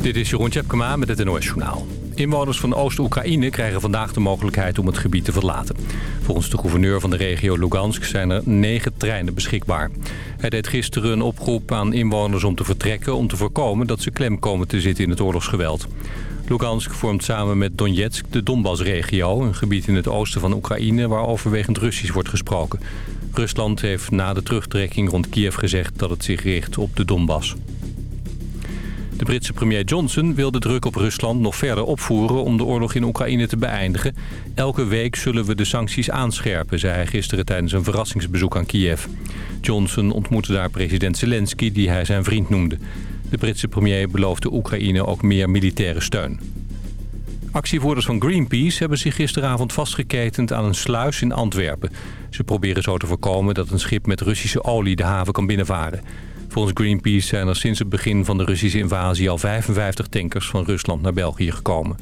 Dit is Jeroen Tjepkema met het NOS Journaal. Inwoners van Oost-Oekraïne krijgen vandaag de mogelijkheid om het gebied te verlaten. Volgens de gouverneur van de regio Lugansk zijn er negen treinen beschikbaar. Hij deed gisteren een oproep aan inwoners om te vertrekken... om te voorkomen dat ze klem komen te zitten in het oorlogsgeweld. Lugansk vormt samen met Donetsk de Donbass-regio... een gebied in het oosten van Oekraïne waar overwegend Russisch wordt gesproken. Rusland heeft na de terugtrekking rond Kiev gezegd dat het zich richt op de Donbass. De Britse premier Johnson wil de druk op Rusland nog verder opvoeren om de oorlog in Oekraïne te beëindigen. Elke week zullen we de sancties aanscherpen, zei hij gisteren tijdens een verrassingsbezoek aan Kiev. Johnson ontmoette daar president Zelensky, die hij zijn vriend noemde. De Britse premier beloofde Oekraïne ook meer militaire steun. Actievoerders van Greenpeace hebben zich gisteravond vastgeketend aan een sluis in Antwerpen. Ze proberen zo te voorkomen dat een schip met Russische olie de haven kan binnenvaren. Volgens Greenpeace zijn er sinds het begin van de Russische invasie al 55 tankers van Rusland naar België gekomen.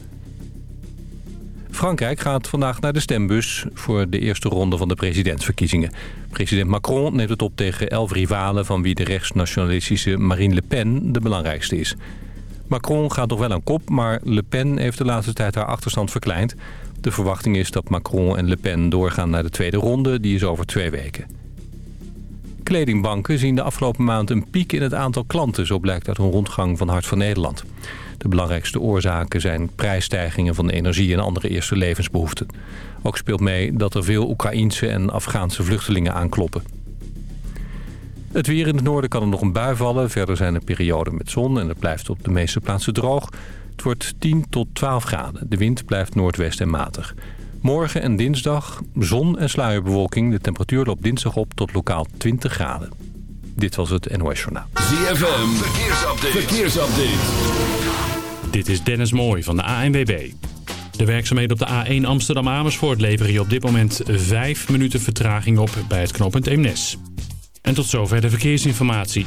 Frankrijk gaat vandaag naar de stembus voor de eerste ronde van de presidentsverkiezingen. President Macron neemt het op tegen elf rivalen van wie de rechtsnationalistische Marine Le Pen de belangrijkste is. Macron gaat nog wel aan kop, maar Le Pen heeft de laatste tijd haar achterstand verkleind. De verwachting is dat Macron en Le Pen doorgaan naar de tweede ronde, die is over twee weken. Kledingbanken zien de afgelopen maand een piek in het aantal klanten, zo blijkt uit een rondgang van Hart van Nederland. De belangrijkste oorzaken zijn prijsstijgingen van energie en andere eerste levensbehoeften. Ook speelt mee dat er veel Oekraïense en Afghaanse vluchtelingen aankloppen. Het weer in het noorden kan er nog een bui vallen. Verder zijn er perioden met zon en het blijft op de meeste plaatsen droog. Het wordt 10 tot 12 graden. De wind blijft noordwest en matig. Morgen en dinsdag zon en sluierbewolking. De temperatuur loopt dinsdag op tot lokaal 20 graden. Dit was het NOS Journaal. ZFM, verkeersupdate. verkeersupdate. Dit is Dennis Mooij van de ANWB. De werkzaamheden op de A1 Amsterdam-Amersfoort leveren je op dit moment 5 minuten vertraging op bij het knooppunt Eemnes. En tot zover de verkeersinformatie.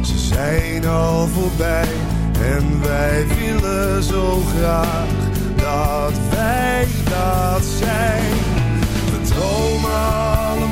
Ze zijn al voorbij. En wij willen zo graag dat wij dat zijn. We dromen allemaal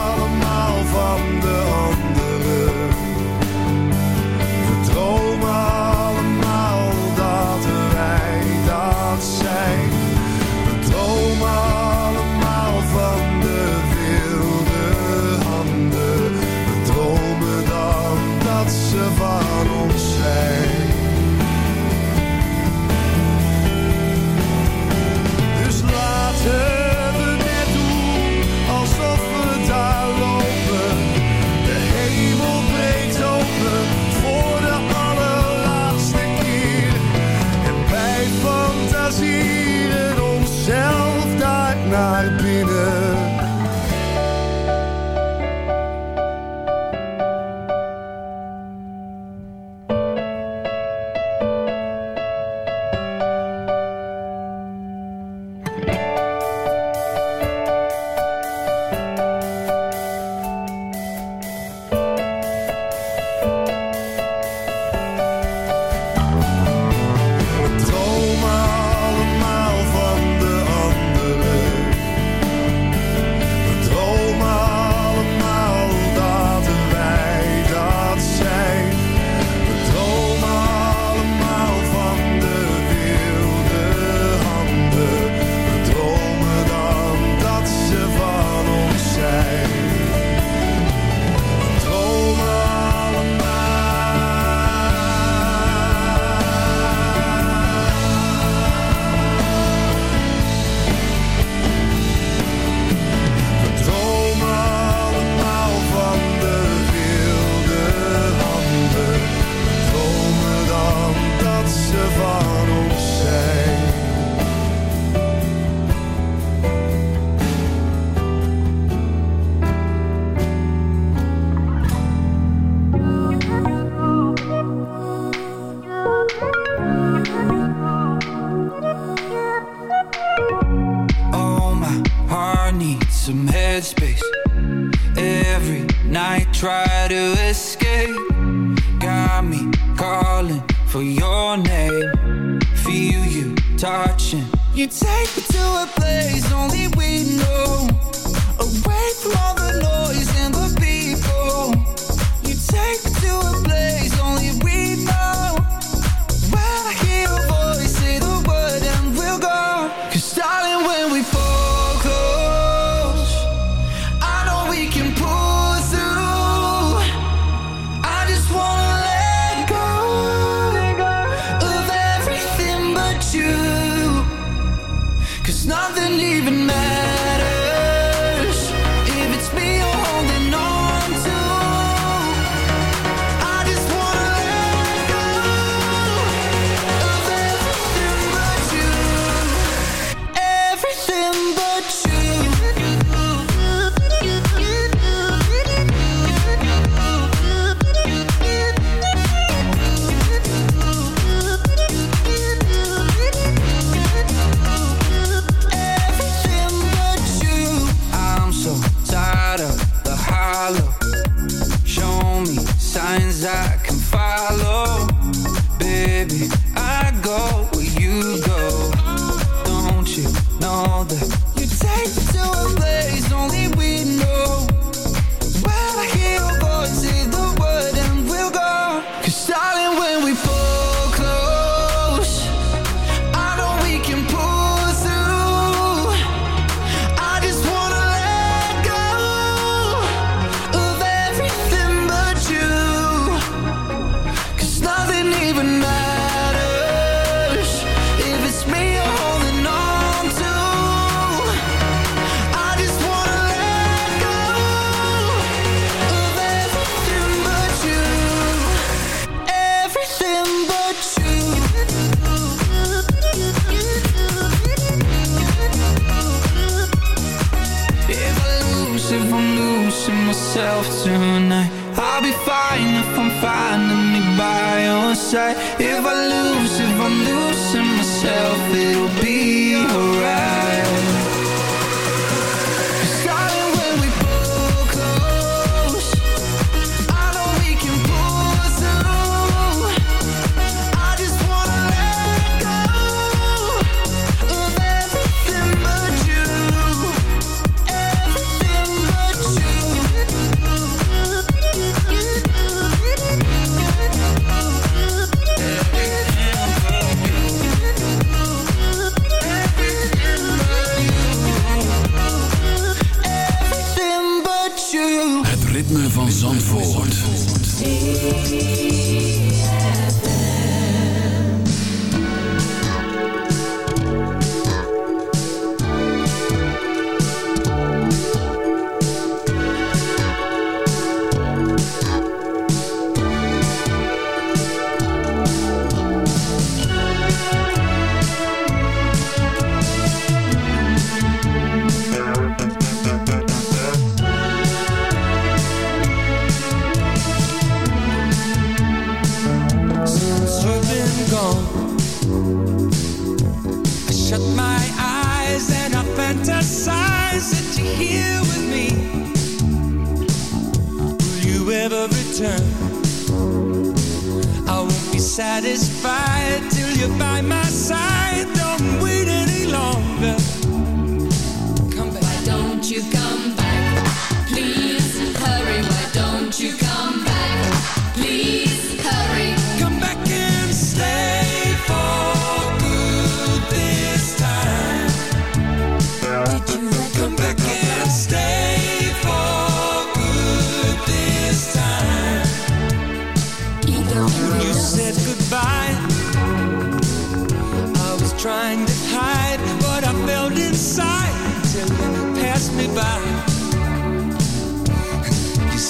van de anderen. myself tonight. I'll be fine if I'm finding me by your side. If I lose, if I'm losing myself It'll be alright.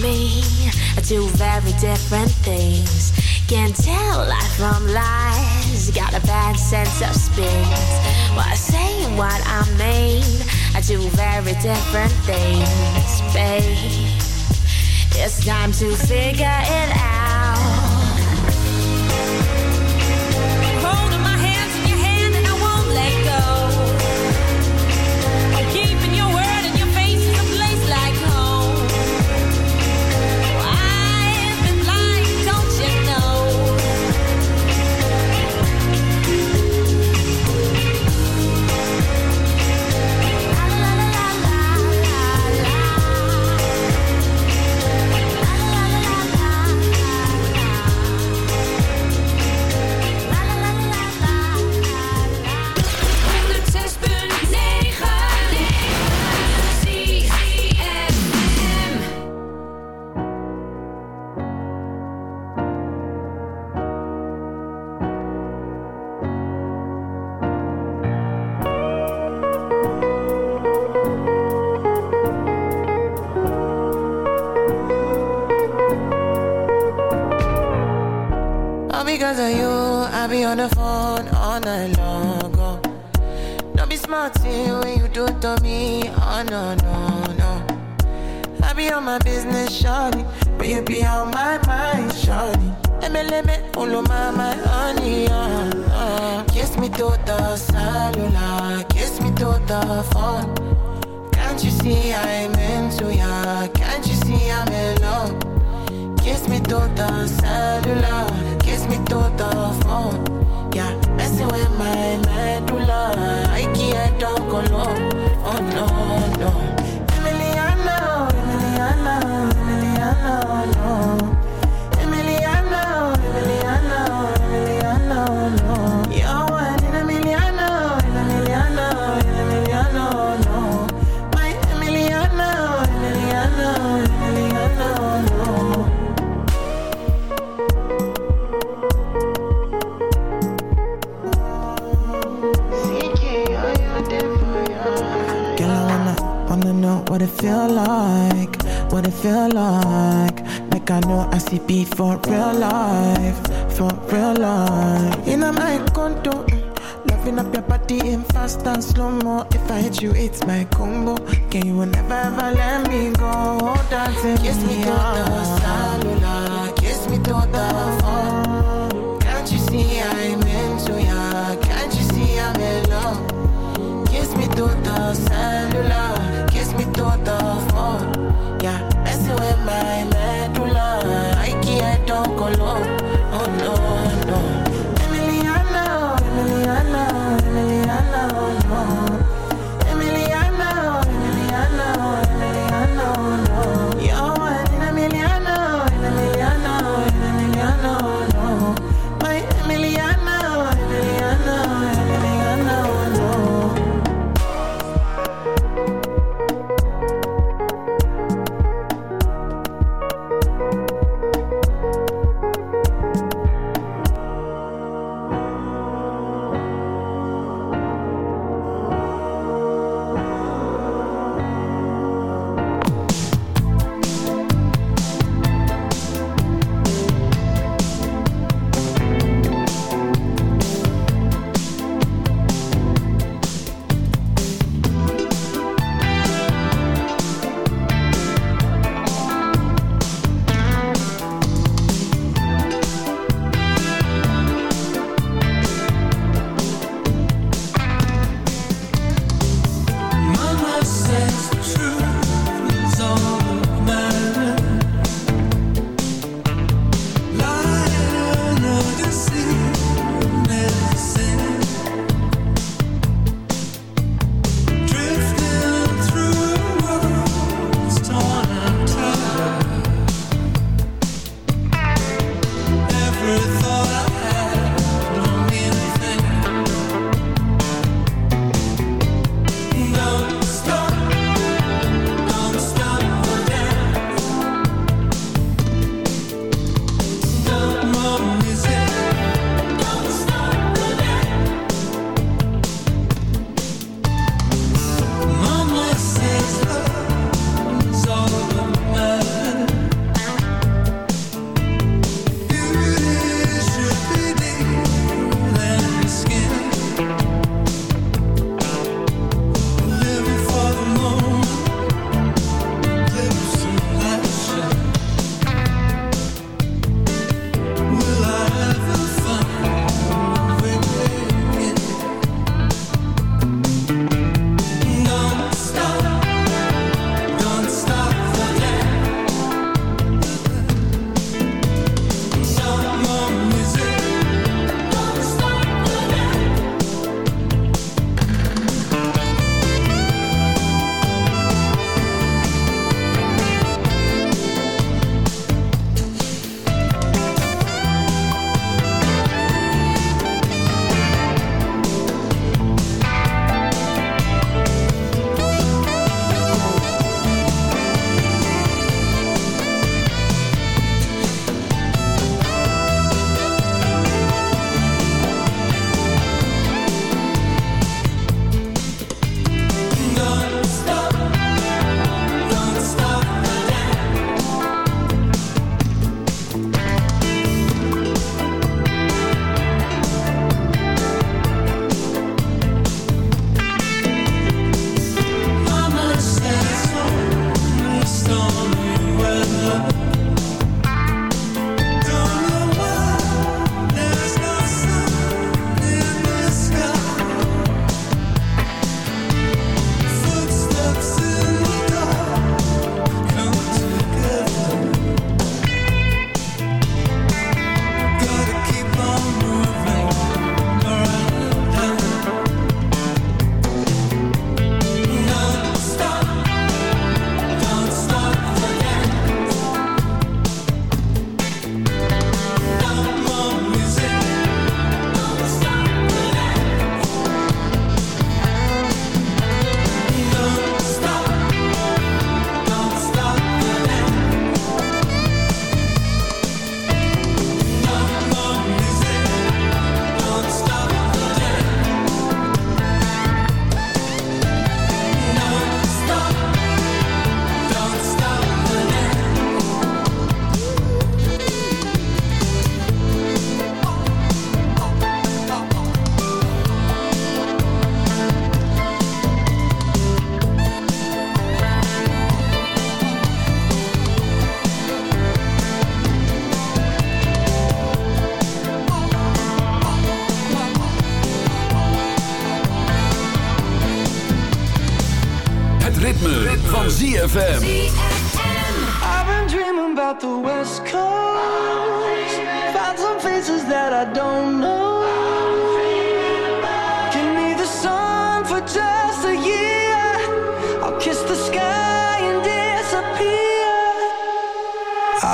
me are two very different things. Can't tell lies from lies. Got a bad sense of spin. What I say and what I mean are two very different things, babe. It's time to figure it out. Do me. Oh no, no, no. I be on my business, shawty. But you be on my mind, shawty. MLM, follow my, my honey, uh, uh. Kiss me to the cellular, kiss me to the phone. Can't you see I'm into ya? Can't you see I'm in love? Kiss me to the cellular, kiss me to the phone. Yeah, messing with my medulla. Feel like. Like I know I see beat for real life, for real life. In my condo, loving up your body in fast and slow mo. If I hit you, it's my combo. Can you never ever let me go? Dancing, kiss me to the cellular, kiss me to the phone.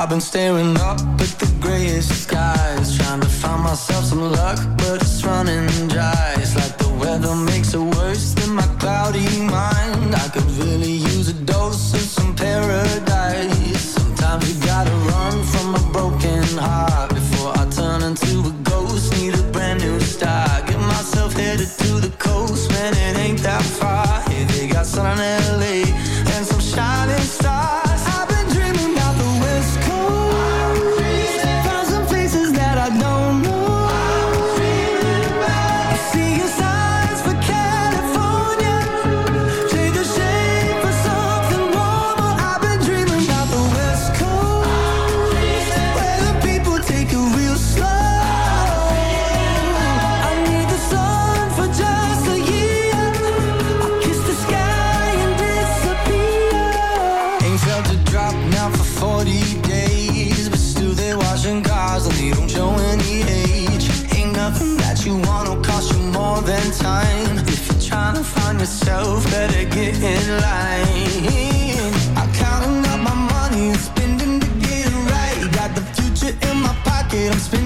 I've been staring up at the grayest skies Trying to find myself some luck, but it's running dry. It's like the weather makes it worse than my cloudy mind. I could really use a dose of some paradise. Sometimes you gotta run from a broken heart Before I turn into a ghost, need a brand new start. Get myself headed to the coast, man, it ain't that far. Here they got sun in L.A., mine. If you're trying to find yourself, better get in line. I'm counting up my money, and spending to get it right. Got the future in my pocket, I'm spending.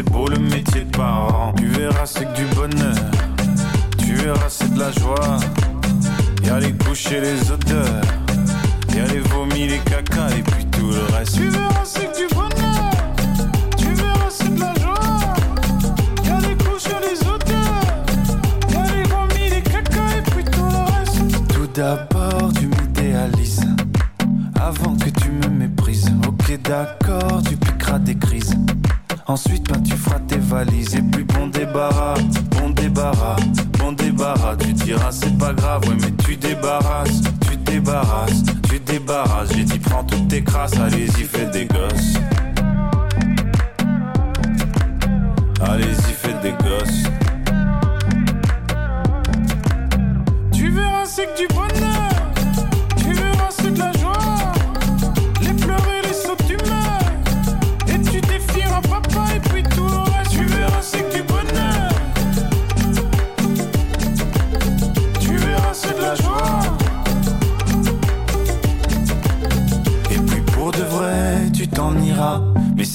c'est beau le métier de parent. Tu verras, c'est que du bonheur. Tu verras, c'est de la joie. Y'a les couches et les odeurs. Y'a les vomis, les caca et puis tout le reste. Tu verras, c'est que du bonheur. Tu verras, c'est de la joie. Y'a les couches et les odeurs. Y'a les vomis, les caca et puis tout le reste. Tout d'abord, tu m'idéalises. Avant que tu me méprises. Ok, d'accord, Ensuite, ben, tu feras tes valises. Et puis, bon débarras, bon débarras, bon débarras. Tu diras, c'est pas grave, ouais, mais tu débarrasses, tu débarrasses, tu débarrasses. J'ai dit, prends toutes tes crasses, allez-y, fais des gosses. Allez-y, faites des gosses. Tu verras, c'est que du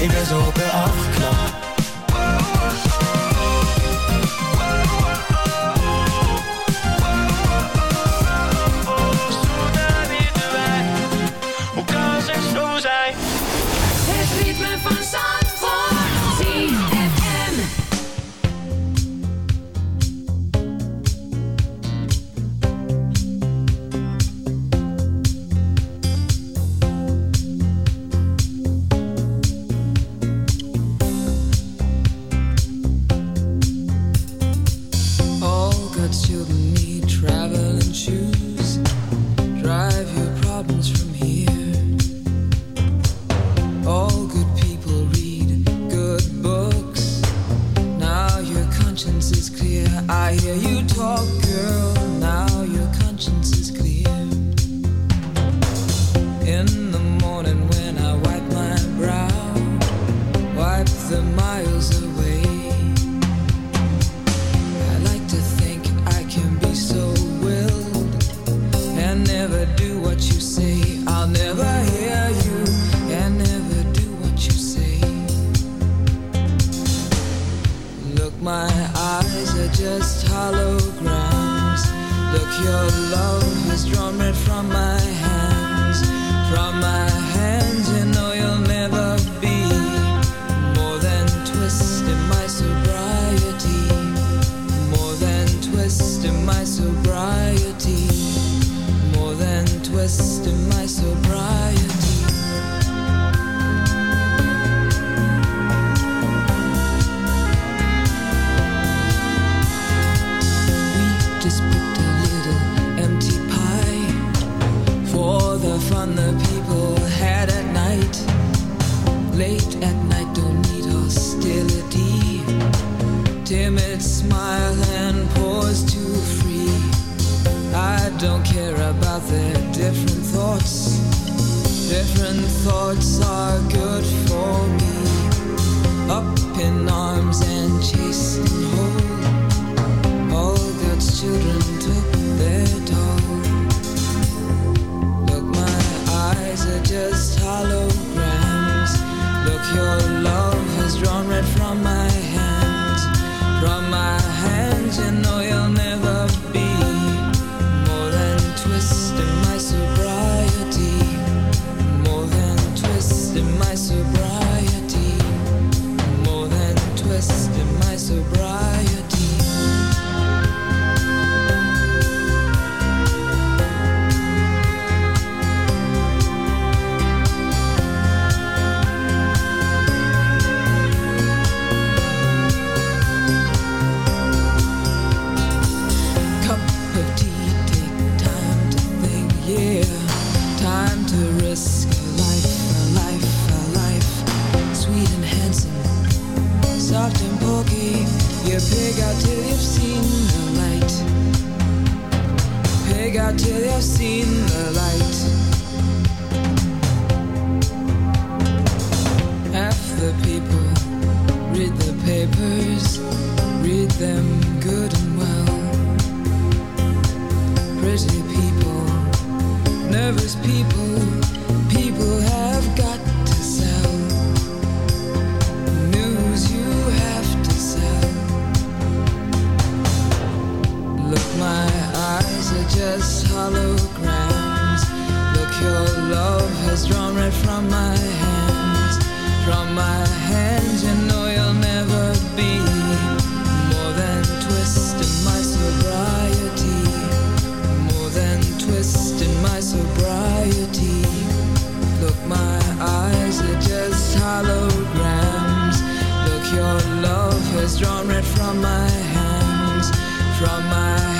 ik ben zo op drawn red from my hands, from my hands.